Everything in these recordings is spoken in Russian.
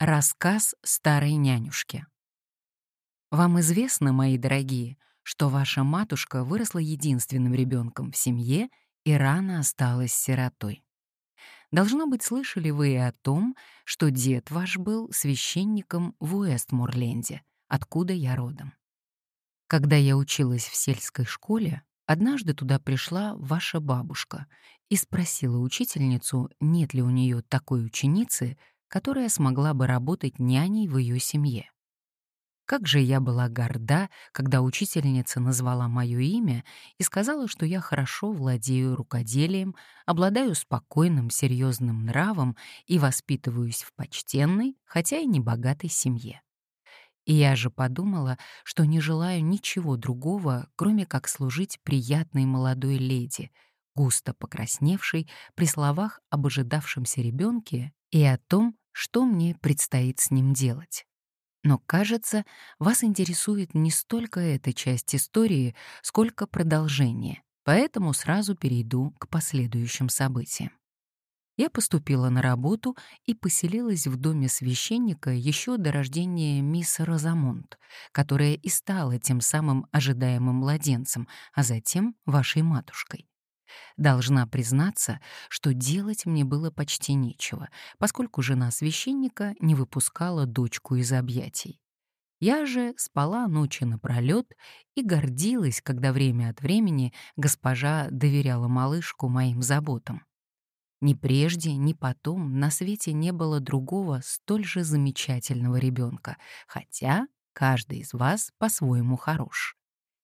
Рассказ старой нянюшки. Вам известно, мои дорогие, что ваша матушка выросла единственным ребенком в семье и рано осталась сиротой. Должно быть, слышали вы и о том, что дед ваш был священником в Уэстморленде, откуда я родом. Когда я училась в сельской школе, однажды туда пришла ваша бабушка и спросила учительницу, нет ли у нее такой ученицы, которая смогла бы работать няней в ее семье. Как же я была горда, когда учительница назвала мое имя и сказала, что я хорошо владею рукоделием, обладаю спокойным, серьезным нравом и воспитываюсь в почтенной, хотя и небогатой семье. И я же подумала, что не желаю ничего другого, кроме как служить приятной молодой леди, густо покрасневшей при словах об ожидавшемся ребенке и о том, что мне предстоит с ним делать. Но, кажется, вас интересует не столько эта часть истории, сколько продолжение, поэтому сразу перейду к последующим событиям. Я поступила на работу и поселилась в доме священника еще до рождения мисс Розамонт, которая и стала тем самым ожидаемым младенцем, а затем вашей матушкой. Должна признаться, что делать мне было почти нечего, поскольку жена священника не выпускала дочку из объятий. Я же спала ночи напролет и гордилась, когда время от времени госпожа доверяла малышку моим заботам. Ни прежде, ни потом на свете не было другого столь же замечательного ребенка, хотя каждый из вас по-своему хорош.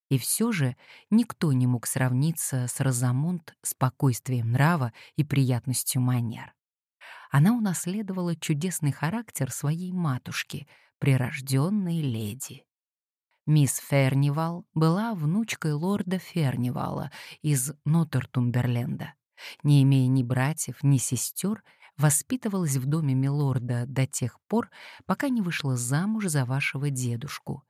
И все же никто не мог сравниться с Розамунд спокойствием нрава и приятностью манер. Она унаследовала чудесный характер своей матушки, прирожденной леди. Мисс Фернивал была внучкой лорда Фернивала из Нотертумберленда. Не имея ни братьев, ни сестер, воспитывалась в доме милорда до тех пор, пока не вышла замуж за вашего дедушку,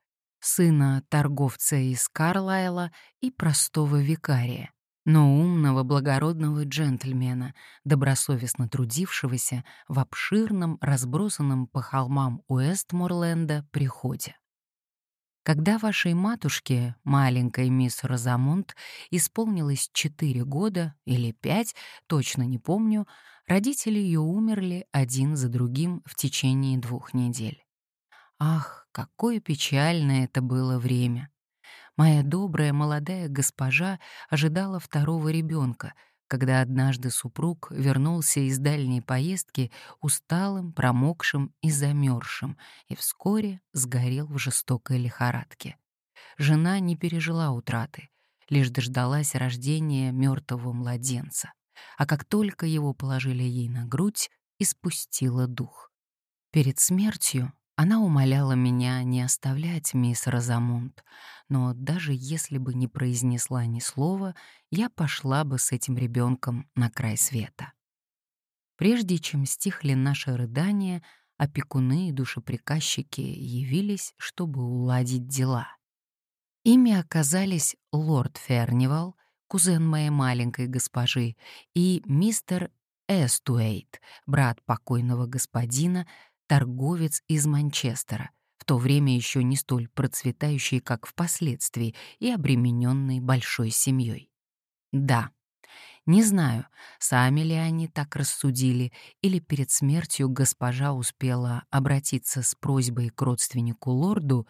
сына торговца из Карлайла и простого викария, но умного, благородного джентльмена, добросовестно трудившегося в обширном, разбросанном по холмам Уэстморленда приходе. Когда вашей матушке, маленькой мисс Розамунд, исполнилось четыре года или пять, точно не помню, родители ее умерли один за другим в течение двух недель. Ах, какое печальное это было время! Моя добрая молодая госпожа ожидала второго ребенка, когда однажды супруг вернулся из дальней поездки усталым, промокшим и замерзшим, и вскоре сгорел в жестокой лихорадке. Жена не пережила утраты, лишь дождалась рождения мертвого младенца, а как только его положили ей на грудь, испустила дух. Перед смертью она умоляла меня не оставлять мисс Розамунд, но даже если бы не произнесла ни слова, я пошла бы с этим ребенком на край света. Прежде чем стихли наши рыдания, опекуны и душеприказчики явились, чтобы уладить дела. Ими оказались лорд Фернивал, кузен моей маленькой госпожи, и мистер Эстуэйт, брат покойного господина, торговец из Манчестера, в то время еще не столь процветающий, как впоследствии, и обремененный большой семьей. Да, не знаю, сами ли они так рассудили, или перед смертью госпожа успела обратиться с просьбой к родственнику лорду,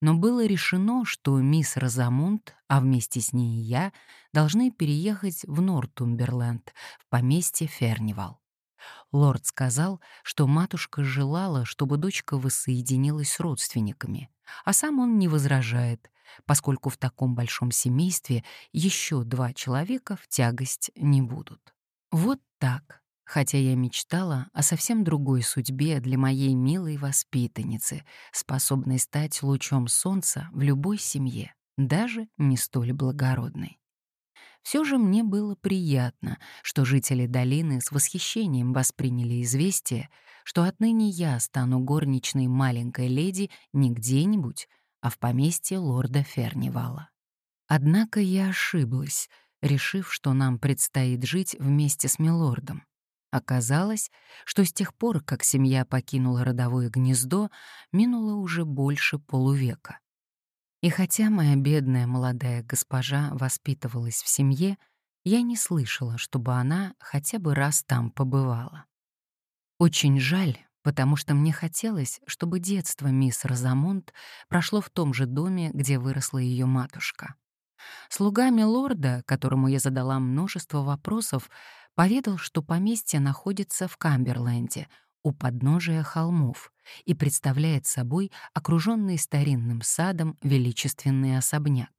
но было решено, что мисс Розамунд, а вместе с ней и я, должны переехать в Нортумберленд, в поместье Фернивал. Лорд сказал, что матушка желала, чтобы дочка воссоединилась с родственниками, а сам он не возражает, поскольку в таком большом семействе еще два человека в тягость не будут. Вот так, хотя я мечтала о совсем другой судьбе для моей милой воспитанницы, способной стать лучом солнца в любой семье, даже не столь благородной. Все же мне было приятно, что жители долины с восхищением восприняли известие, что отныне я стану горничной маленькой леди не где-нибудь, а в поместье лорда Фернивала. Однако я ошиблась, решив, что нам предстоит жить вместе с милордом. Оказалось, что с тех пор, как семья покинула родовое гнездо, минуло уже больше полувека. И хотя моя бедная молодая госпожа воспитывалась в семье, я не слышала, чтобы она хотя бы раз там побывала. Очень жаль, потому что мне хотелось, чтобы детство мисс Розамонт прошло в том же доме, где выросла ее матушка. Слуга милорда, которому я задала множество вопросов, поведал, что поместье находится в Камберленде, у подножия холмов, и представляет собой окруженный старинным садом величественный особняк.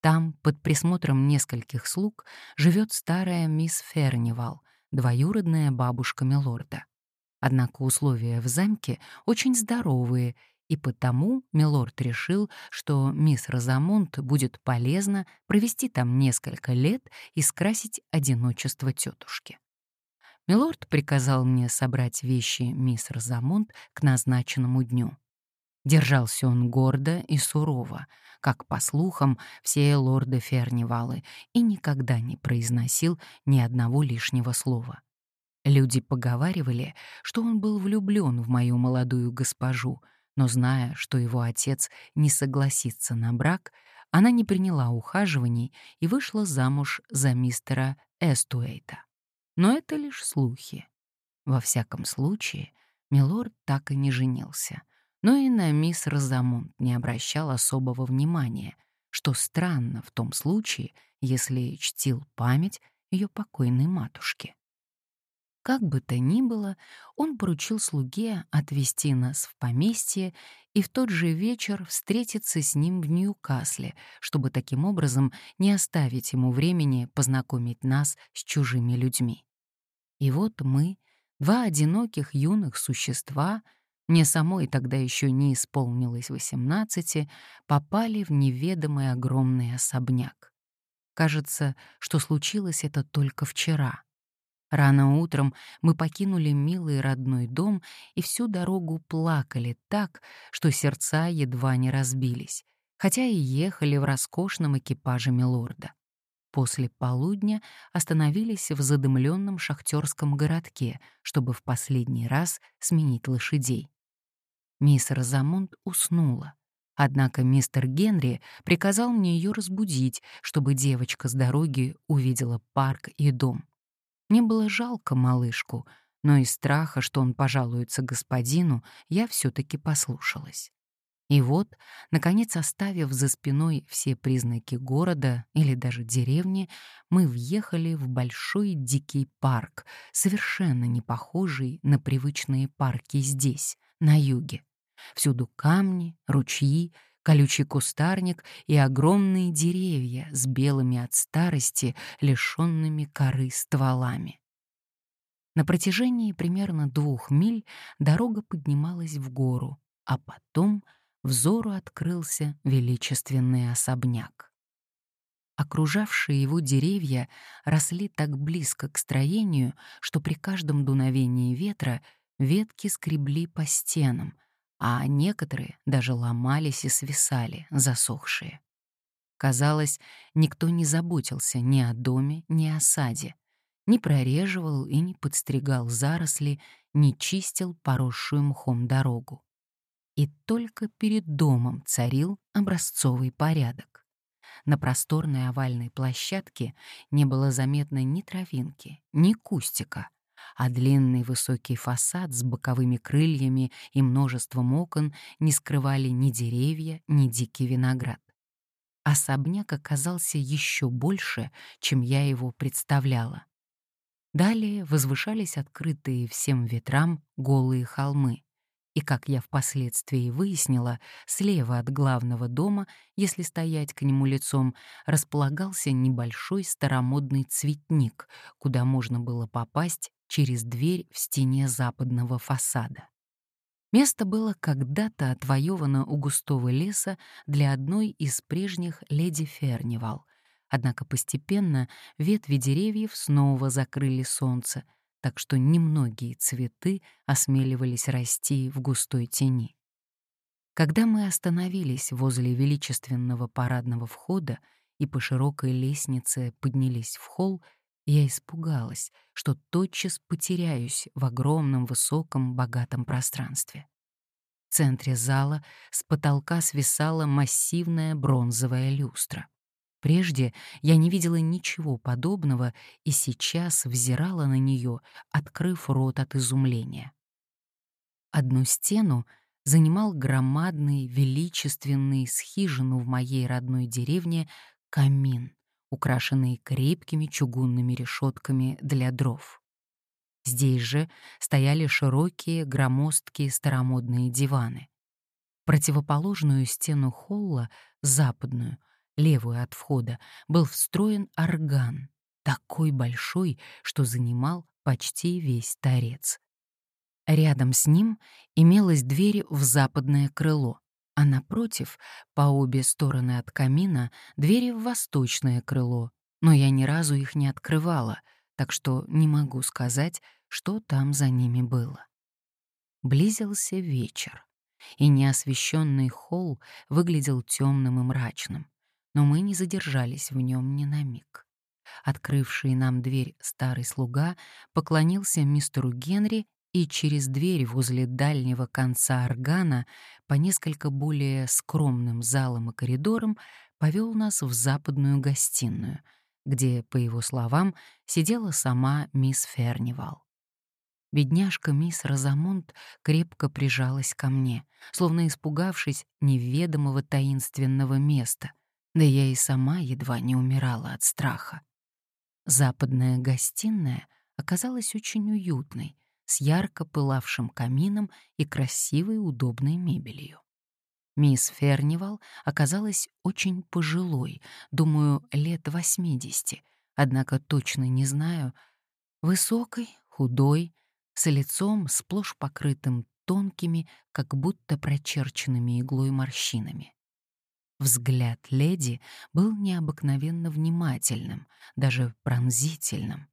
Там, под присмотром нескольких слуг, живет старая мисс Фернивал, двоюродная бабушка милорда. Однако условия в замке очень здоровые, и потому милорд решил, что мисс Розамонт будет полезно провести там несколько лет и скрасить одиночество тетушки. Милорд приказал мне собрать вещи мисс Розамонт к назначенному дню. Держался он гордо и сурово, как, по слухам, все лорды Фернивалы, и никогда не произносил ни одного лишнего слова. Люди поговаривали, что он был влюблен в мою молодую госпожу, но зная, что его отец не согласится на брак, она не приняла ухаживаний и вышла замуж за мистера Эстуэйта. Но это лишь слухи. Во всяком случае, милорд так и не женился, но и на мисс Розамунд не обращал особого внимания, что странно в том случае, если чтил память ее покойной матушки. Как бы то ни было, он поручил слуге отвезти нас в поместье и в тот же вечер встретиться с ним в Ньюкасле, чтобы таким образом не оставить ему времени познакомить нас с чужими людьми. И вот мы, два одиноких юных существа, мне самой тогда еще не исполнилось восемнадцати, попали в неведомый огромный особняк. Кажется, что случилось это только вчера — Рано утром мы покинули милый родной дом и всю дорогу плакали так, что сердца едва не разбились, хотя и ехали в роскошном экипаже милорда. После полудня остановились в задымленном шахтерском городке, чтобы в последний раз сменить лошадей. Мисс Розамунд уснула. Однако мистер Генри приказал мне ее разбудить, чтобы девочка с дороги увидела парк и дом. Мне было жалко малышку, но из страха, что он пожалуется господину, я все-таки послушалась. И вот, наконец, оставив за спиной все признаки города или даже деревни, мы въехали в большой дикий парк, совершенно не похожий на привычные парки здесь, на юге. Всюду камни, ручьи, колючий кустарник и огромные деревья с белыми от старости, лишенными коры стволами. На протяжении примерно двух миль дорога поднималась в гору, а потом взору открылся величественный особняк. Окружавшие его деревья росли так близко к строению, что при каждом дуновении ветра ветки скребли по стенам, а некоторые даже ломались и свисали, засохшие. Казалось, никто не заботился ни о доме, ни о саде, не прореживал и не подстригал заросли, не чистил поросшую мхом дорогу. И только перед домом царил образцовый порядок. На просторной овальной площадке не было заметно ни травинки, ни кустика — а длинный высокий фасад с боковыми крыльями и множеством окон не скрывали ни деревья, ни дикий виноград. Особняк оказался еще больше, чем я его представляла. Далее возвышались открытые всем ветрам голые холмы. И, как я впоследствии выяснила, слева от главного дома, если стоять к нему лицом, располагался небольшой старомодный цветник, куда можно было попасть через дверь в стене западного фасада. Место было когда-то отвоевано у густого леса для одной из прежних леди Фернивал, однако постепенно ветви деревьев снова закрыли солнце, так что немногие цветы осмеливались расти в густой тени. Когда мы остановились возле величественного парадного входа и по широкой лестнице поднялись в холл, Я испугалась, что тотчас потеряюсь в огромном, высоком, богатом пространстве. В центре зала с потолка свисала массивная бронзовая люстра. Прежде я не видела ничего подобного и сейчас взирала на нее, открыв рот от изумления. Одну стену занимал громадный, величественный с хижину в моей родной деревне камин, украшенный крепкими чугунными решетками для дров. Здесь же стояли широкие, громоздкие старомодные диваны. Противоположную стену холла, западную, левую от входа, был встроен орган, такой большой, что занимал почти весь торец. Рядом с ним имелась дверь в западное крыло, а напротив, по обе стороны от камина, двери в восточное крыло, но я ни разу их не открывала, так что не могу сказать, что там за ними было. Близился вечер, и неосвещенный холл выглядел темным и мрачным но мы не задержались в нем ни на миг. Открывший нам дверь старый слуга поклонился мистеру Генри и через дверь возле дальнего конца органа по несколько более скромным залам и коридорам повел нас в западную гостиную, где, по его словам, сидела сама мисс Фернивал. Бедняжка мисс Розамунд крепко прижалась ко мне, словно испугавшись неведомого таинственного места — да я и сама едва не умирала от страха. Западная гостиная оказалась очень уютной, с ярко пылавшим камином и красивой удобной мебелью. Мисс Фернивал оказалась очень пожилой, думаю, лет 80, однако точно не знаю, высокой, худой, с лицом сплошь покрытым тонкими, как будто прочерченными иглой морщинами. Взгляд леди был необыкновенно внимательным, даже пронзительным.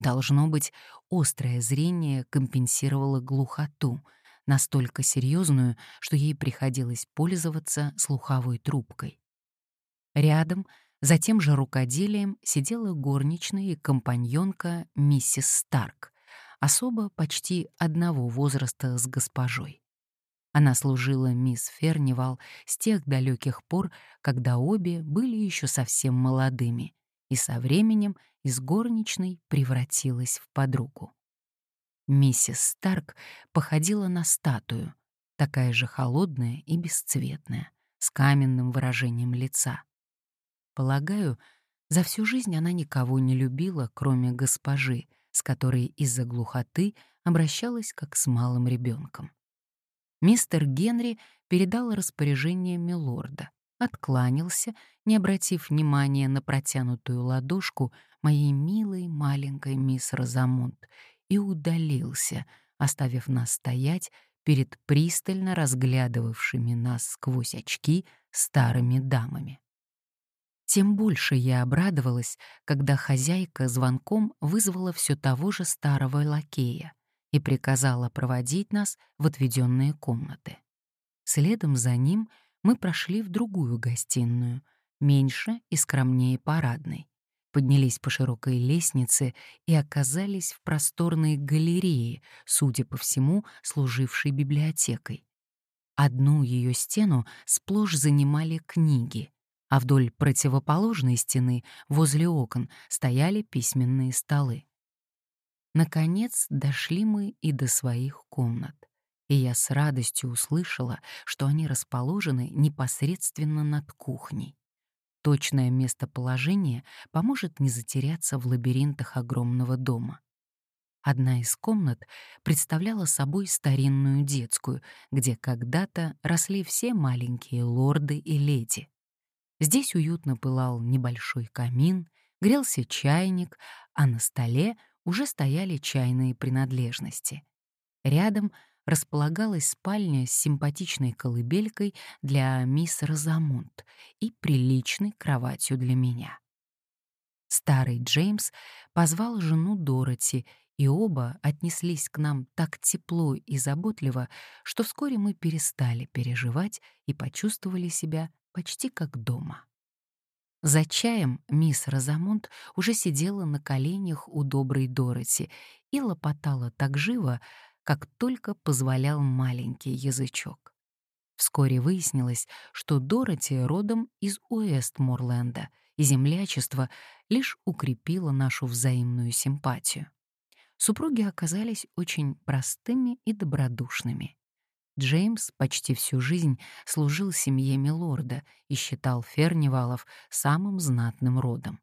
Должно быть, острое зрение компенсировало глухоту, настолько серьезную, что ей приходилось пользоваться слуховой трубкой. Рядом, за тем же рукоделием, сидела горничная и компаньонка миссис Старк, особо почти одного возраста с госпожой. Она служила мисс Фернивал с тех далеких пор, когда обе были еще совсем молодыми, и со временем из горничной превратилась в подругу. Миссис Старк походила на статую, такая же холодная и бесцветная, с каменным выражением лица. Полагаю, за всю жизнь она никого не любила, кроме госпожи, с которой из-за глухоты обращалась как с малым ребенком. Мистер Генри передал распоряжение милорда, откланялся, не обратив внимания на протянутую ладошку моей милой маленькой мисс Розамунд, и удалился, оставив нас стоять перед пристально разглядывавшими нас сквозь очки старыми дамами. Тем больше я обрадовалась, когда хозяйка звонком вызвала все того же старого лакея, и приказала проводить нас в отведенные комнаты. Следом за ним мы прошли в другую гостиную, меньше и скромнее парадной, поднялись по широкой лестнице и оказались в просторной галерее, судя по всему, служившей библиотекой. Одну ее стену сплошь занимали книги, а вдоль противоположной стены, возле окон, стояли письменные столы. Наконец дошли мы и до своих комнат, и я с радостью услышала, что они расположены непосредственно над кухней. Точное местоположение поможет не затеряться в лабиринтах огромного дома. Одна из комнат представляла собой старинную детскую, где когда-то росли все маленькие лорды и леди. Здесь уютно пылал небольшой камин, грелся чайник, а на столе — уже стояли чайные принадлежности. Рядом располагалась спальня с симпатичной колыбелькой для мисс Розамунд и приличной кроватью для меня. Старый Джеймс позвал жену Дороти, и оба отнеслись к нам так тепло и заботливо, что вскоре мы перестали переживать и почувствовали себя почти как дома. За чаем мисс Розамонт уже сидела на коленях у доброй Дороти и лопотала так живо, как только позволял маленький язычок. Вскоре выяснилось, что Дороти родом из Уэстморленда, и землячество лишь укрепило нашу взаимную симпатию. Супруги оказались очень простыми и добродушными. Джеймс почти всю жизнь служил семье Милорда и считал Фернивалов самым знатным родом.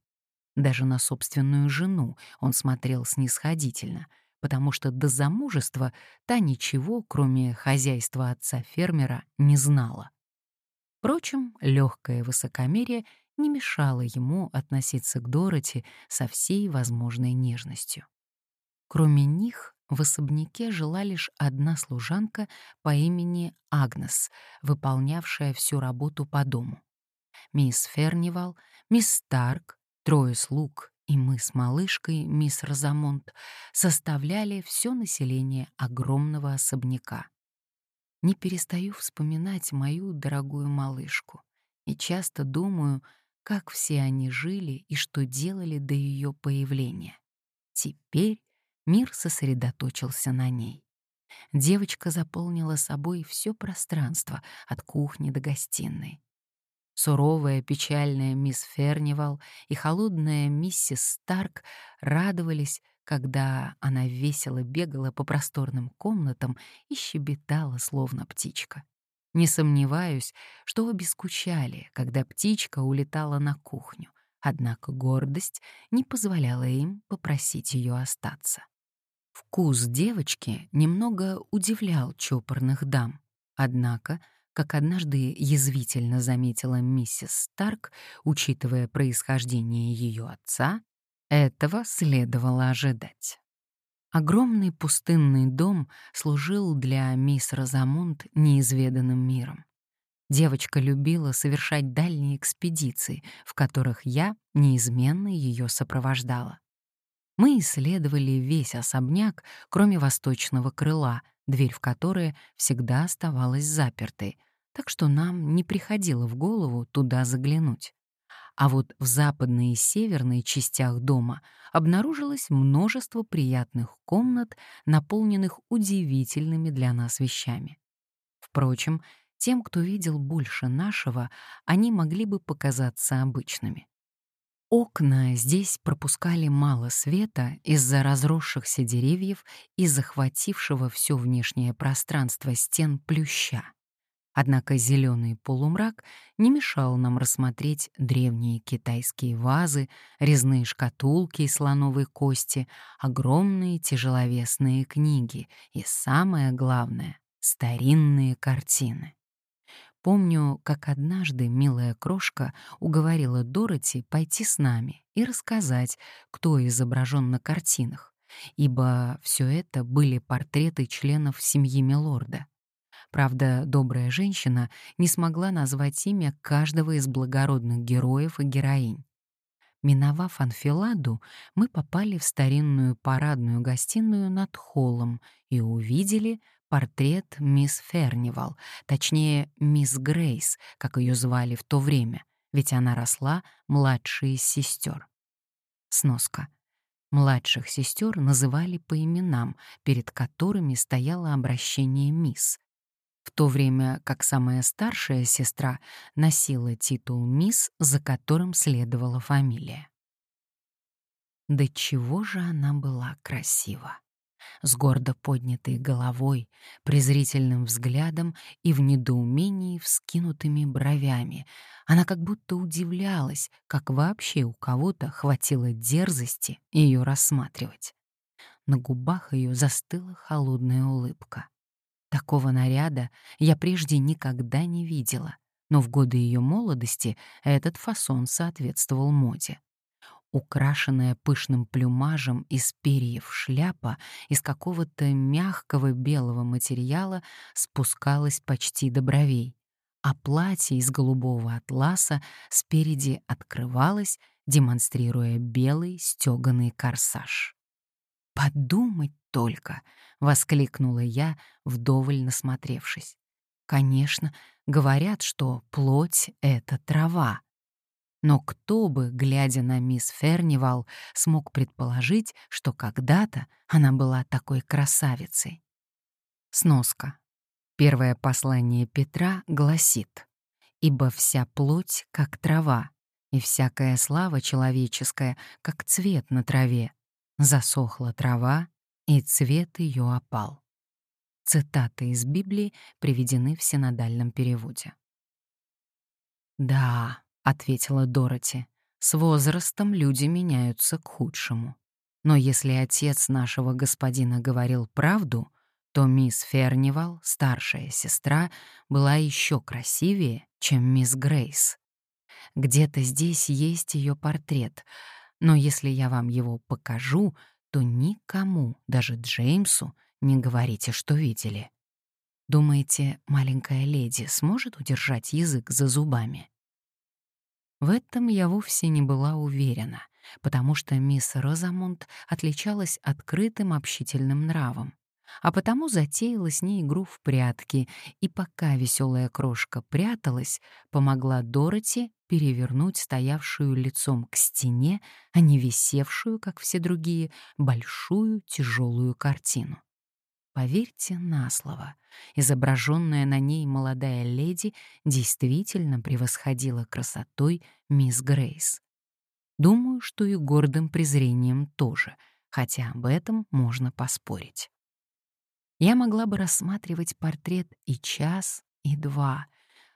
Даже на собственную жену он смотрел снисходительно, потому что до замужества та ничего, кроме хозяйства отца-фермера, не знала. Впрочем, легкое высокомерие не мешало ему относиться к Дороти со всей возможной нежностью. Кроме них в особняке жила лишь одна служанка по имени Агнес, выполнявшая всю работу по дому. Мисс Фернивал, мисс Старк, трое слуг и мы с малышкой, мисс Розамонт, составляли все население огромного особняка. Не перестаю вспоминать мою дорогую малышку и часто думаю, как все они жили и что делали до ее появления. Теперь Мир сосредоточился на ней. Девочка заполнила собой все пространство от кухни до гостиной. Суровая, печальная мисс Фернивал и холодная миссис Старк радовались, когда она весело бегала по просторным комнатам и щебетала, словно птичка. Не сомневаюсь, что обе скучали, когда птичка улетала на кухню, однако гордость не позволяла им попросить ее остаться. Вкус девочки немного удивлял чопорных дам. Однако, как однажды язвительно заметила миссис Старк, учитывая происхождение ее отца, этого следовало ожидать. Огромный пустынный дом служил для мисс Розамунд неизведанным миром. Девочка любила совершать дальние экспедиции, в которых я неизменно ее сопровождала. Мы исследовали весь особняк, кроме восточного крыла, дверь в которое всегда оставалась запертой, так что нам не приходило в голову туда заглянуть. А вот в западной и северной частях дома обнаружилось множество приятных комнат, наполненных удивительными для нас вещами. Впрочем, тем, кто видел больше нашего, они могли бы показаться обычными. Окна здесь пропускали мало света из-за разросшихся деревьев и захватившего все внешнее пространство стен плюща. Однако зеленый полумрак не мешал нам рассмотреть древние китайские вазы, резные шкатулки из слоновой кости, огромные тяжеловесные книги и, самое главное, старинные картины. Помню, как однажды милая крошка уговорила Дороти пойти с нами и рассказать, кто изображен на картинах, ибо все это были портреты членов семьи Милорда. Правда, добрая женщина не смогла назвать имя каждого из благородных героев и героинь. Миновав анфиладу, мы попали в старинную парадную гостиную над холлом и увидели портрет мисс Фернивал, точнее, мисс Грейс, как ее звали в то время, ведь она росла младшей из сестер. Сноска. Младших сестер называли по именам, перед которыми стояло обращение мисс. В то время как самая старшая сестра носила титул мисс, за которым следовала фамилия. Да чего же она была красива! с гордо поднятой головой, презрительным взглядом и в недоумении вскинутыми бровями. Она как будто удивлялась, как вообще у кого-то хватило дерзости ее рассматривать. На губах ее застыла холодная улыбка. Такого наряда я прежде никогда не видела, но в годы ее молодости этот фасон соответствовал моде украшенная пышным плюмажем из перьев шляпа из какого-то мягкого белого материала спускалась почти до бровей, а платье из голубого атласа спереди открывалось, демонстрируя белый стёганый корсаж. «Подумать только!» — воскликнула я, вдоволь насмотревшись. «Конечно, говорят, что плоть — это трава, Но кто бы, глядя на мисс Фернивал, смог предположить, что когда-то она была такой красавицей? Сноска. Первое послание Петра гласит «Ибо вся плоть, как трава, и всякая слава человеческая, как цвет на траве. Засохла трава, и цвет ее опал». Цитаты из Библии приведены в синодальном переводе. «Да», — ответила Дороти, — «с возрастом люди меняются к худшему. Но если отец нашего господина говорил правду, то мисс Фернивал, старшая сестра, была еще красивее, чем мисс Грейс. Где-то здесь есть ее портрет, но если я вам его покажу, то никому, даже Джеймсу, не говорите, что видели. Думаете, маленькая леди сможет удержать язык за зубами? В этом я вовсе не была уверена, потому что мисс Розамунд отличалась открытым общительным нравом, а потому затеяла с ней игру в прятки, и пока веселая крошка пряталась, помогла Дороти перевернуть стоявшую лицом к стене, а не висевшую, как все другие, большую тяжелую картину. Поверьте на слово, изображенная на ней молодая леди действительно превосходила красотой мисс Грейс. Думаю, что и гордым презрением тоже, хотя об этом можно поспорить. Я могла бы рассматривать портрет и час, и два,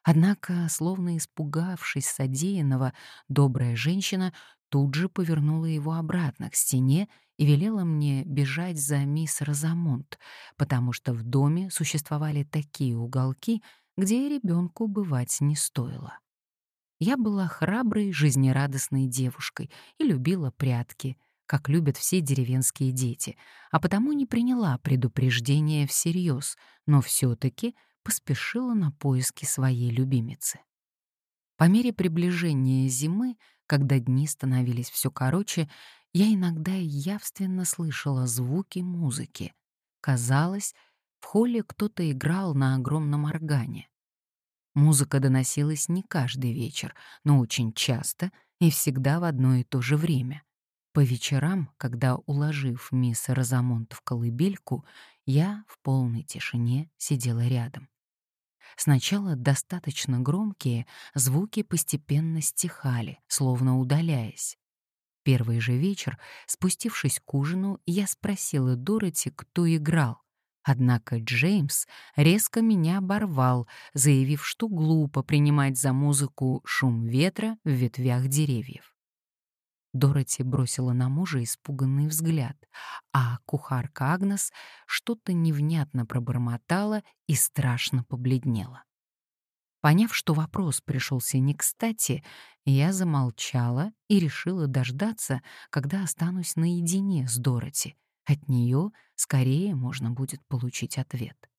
однако, словно испугавшись содеянного, добрая женщина тут же повернула его обратно к стене и велела мне бежать за мисс Розамонт, потому что в доме существовали такие уголки, где ребенку бывать не стоило. Я была храброй, жизнерадостной девушкой и любила прятки, как любят все деревенские дети, а потому не приняла предупреждения всерьез, но все-таки поспешила на поиски своей любимицы. По мере приближения зимы, когда дни становились все короче, я иногда явственно слышала звуки музыки. Казалось, в холле кто-то играл на огромном органе. Музыка доносилась не каждый вечер, но очень часто и всегда в одно и то же время. По вечерам, когда, уложив мисс Розамонт в колыбельку, я в полной тишине сидела рядом. Сначала достаточно громкие звуки постепенно стихали, словно удаляясь. Первый же вечер, спустившись к ужину, я спросила Дороти, кто играл. Однако Джеймс резко меня оборвал, заявив, что глупо принимать за музыку шум ветра в ветвях деревьев. Дороти бросила на мужа испуганный взгляд, а кухарка Агнес что-то невнятно пробормотала и страшно побледнела. Поняв, что вопрос пришелся не кстати, я замолчала и решила дождаться, когда останусь наедине с Дороти. От нее скорее можно будет получить ответ.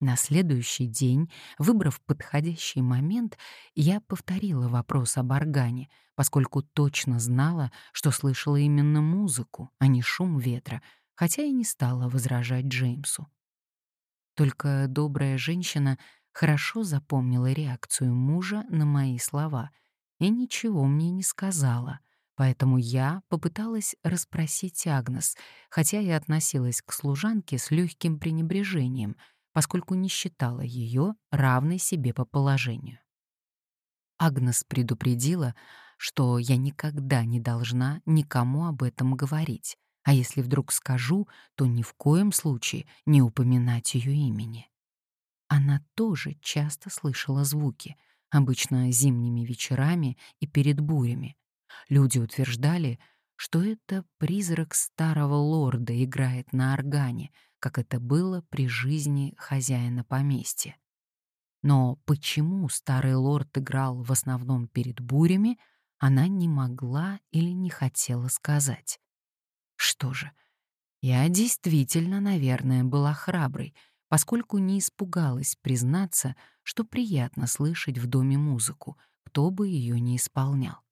На следующий день, выбрав подходящий момент, я повторила вопрос об органе, поскольку точно знала, что слышала именно музыку, а не шум ветра, хотя и не стала возражать Джеймсу. Только добрая женщина хорошо запомнила реакцию мужа на мои слова и ничего мне не сказала, поэтому я попыталась расспросить Агнес, хотя и относилась к служанке с легким пренебрежением, поскольку не считала ее равной себе по положению. Агнес предупредила, что я никогда не должна никому об этом говорить, а если вдруг скажу, то ни в коем случае не упоминать ее имени. Она тоже часто слышала звуки, обычно зимними вечерами и перед бурями. Люди утверждали, что это призрак старого лорда играет на органе, как это было при жизни хозяина поместья. Но почему старый лорд играл в основном перед бурями, она не могла или не хотела сказать. Что же, я действительно, наверное, была храброй, поскольку не испугалась признаться, что приятно слышать в доме музыку, кто бы ее ни исполнял.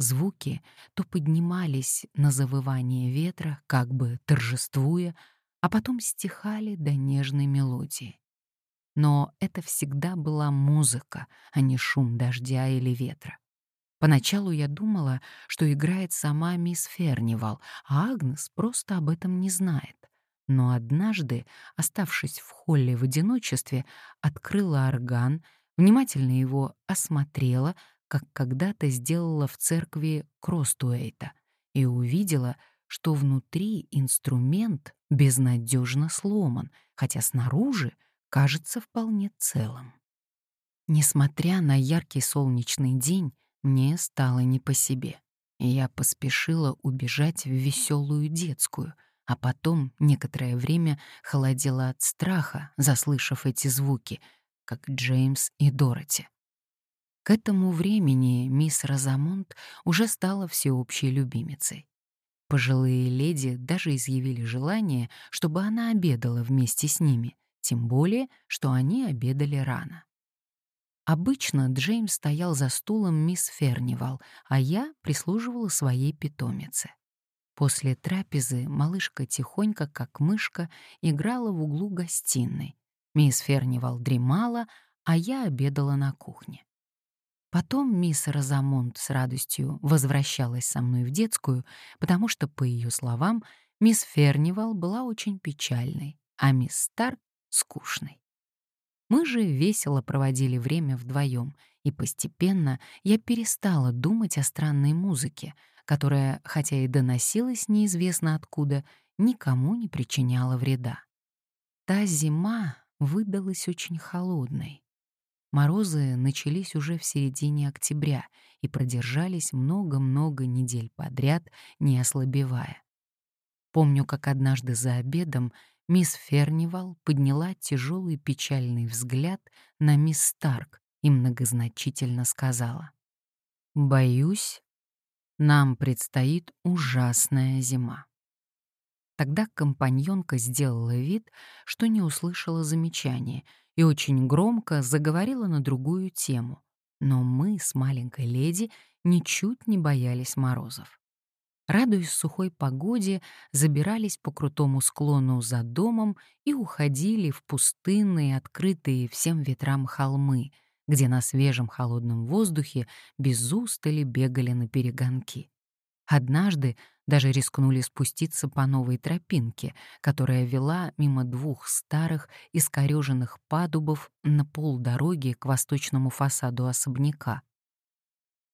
Звуки то поднимались на завывание ветра, как бы торжествуя, а потом стихали до нежной мелодии. Но это всегда была музыка, а не шум дождя или ветра. Поначалу я думала, что играет сама мисс Фернивал, а Агнес просто об этом не знает. Но однажды, оставшись в холле в одиночестве, открыла орган, внимательно его осмотрела, как когда-то сделала в церкви Кростуэйта, и увидела, что внутри инструмент безнадежно сломан, хотя снаружи кажется вполне целым. Несмотря на яркий солнечный день, мне стало не по себе. И я поспешила убежать в веселую детскую, а потом некоторое время холодела от страха, заслышав эти звуки, как Джеймс и Дороти. К этому времени мисс Розамонт уже стала всеобщей любимицей. Пожилые леди даже изъявили желание, чтобы она обедала вместе с ними, тем более, что они обедали рано. Обычно Джеймс стоял за стулом мисс Фернивал, а я прислуживала своей питомице. После трапезы малышка тихонько, как мышка, играла в углу гостиной. Мисс Фернивал дремала, а я обедала на кухне. Потом мисс Розамонт с радостью возвращалась со мной в детскую, потому что, по ее словам, мисс Фернивал была очень печальной, а мисс Старк — скучной. Мы же весело проводили время вдвоем, и постепенно я перестала думать о странной музыке, которая, хотя и доносилась неизвестно откуда, никому не причиняла вреда. Та зима выдалась очень холодной. Морозы начались уже в середине октября и продержались много-много недель подряд, не ослабевая. Помню, как однажды за обедом мисс Фернивал подняла тяжелый печальный взгляд на мисс Старк и многозначительно сказала. «Боюсь, нам предстоит ужасная зима». Тогда компаньонка сделала вид, что не услышала замечания и очень громко заговорила на другую тему. Но мы с маленькой леди ничуть не боялись морозов. Радуясь сухой погоде, забирались по крутому склону за домом и уходили в пустынные, открытые всем ветрам холмы, где на свежем холодном воздухе без устали бегали на перегонки. Однажды даже рискнули спуститься по новой тропинке, которая вела мимо двух старых искореженных падубов на полдороги к восточному фасаду особняка.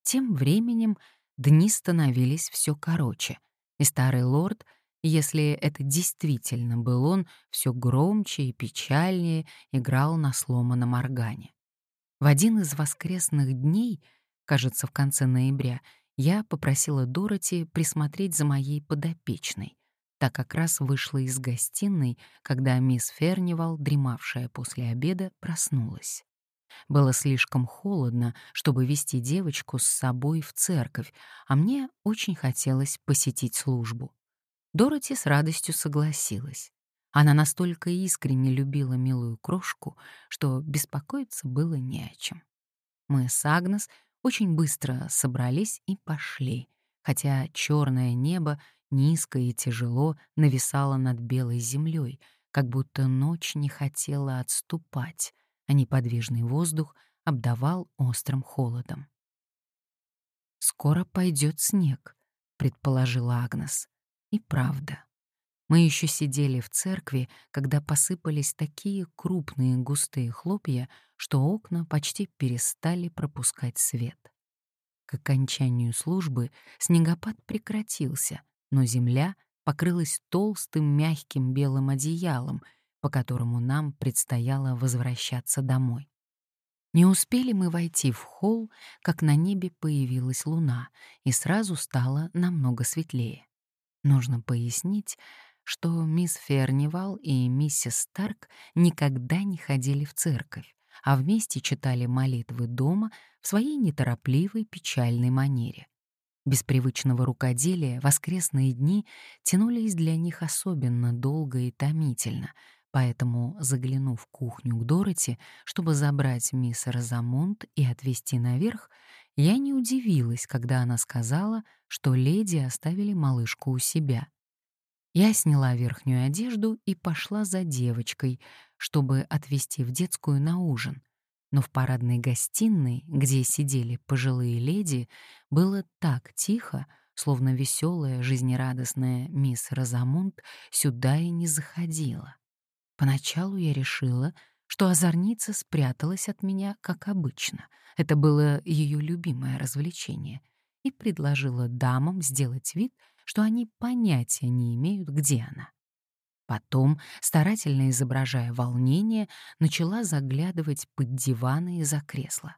Тем временем дни становились все короче, и старый лорд, если это действительно был он, все громче и печальнее играл на сломанном органе. В один из воскресных дней, кажется, в конце ноября, я попросила Дороти присмотреть за моей подопечной. Та как раз вышла из гостиной, когда мисс Фернивал, дремавшая после обеда, проснулась. Было слишком холодно, чтобы вести девочку с собой в церковь, а мне очень хотелось посетить службу. Дороти с радостью согласилась. Она настолько искренне любила милую крошку, что беспокоиться было не о чем. Мы с Агнес очень быстро собрались и пошли, хотя черное небо низко и тяжело нависало над белой землей, как будто ночь не хотела отступать, а неподвижный воздух обдавал острым холодом. «Скоро пойдет снег», — предположила Агнес. И правда. Мы еще сидели в церкви, когда посыпались такие крупные густые хлопья, что окна почти перестали пропускать свет. К окончанию службы снегопад прекратился, но земля покрылась толстым мягким белым одеялом, по которому нам предстояло возвращаться домой. Не успели мы войти в холл, как на небе появилась луна, и сразу стало намного светлее. Нужно пояснить, что мисс Фернивал и миссис Старк никогда не ходили в церковь, а вместе читали молитвы дома в своей неторопливой печальной манере. Без привычного рукоделия воскресные дни тянулись для них особенно долго и томительно, поэтому, заглянув в кухню к Дороти, чтобы забрать мисс Розамонт и отвезти наверх, я не удивилась, когда она сказала, что леди оставили малышку у себя. Я сняла верхнюю одежду и пошла за девочкой, чтобы отвезти в детскую на ужин. но в парадной гостиной, где сидели пожилые леди, было так тихо, словно веселая, жизнерадостная мисс Розамунд сюда и не заходила. Поначалу я решила, что озорница спряталась от меня, как обычно. Это было ее любимое развлечение. И предложила дамам сделать вид, что они понятия не имеют, где она. Потом, старательно изображая волнение, начала заглядывать под диваны и за кресла.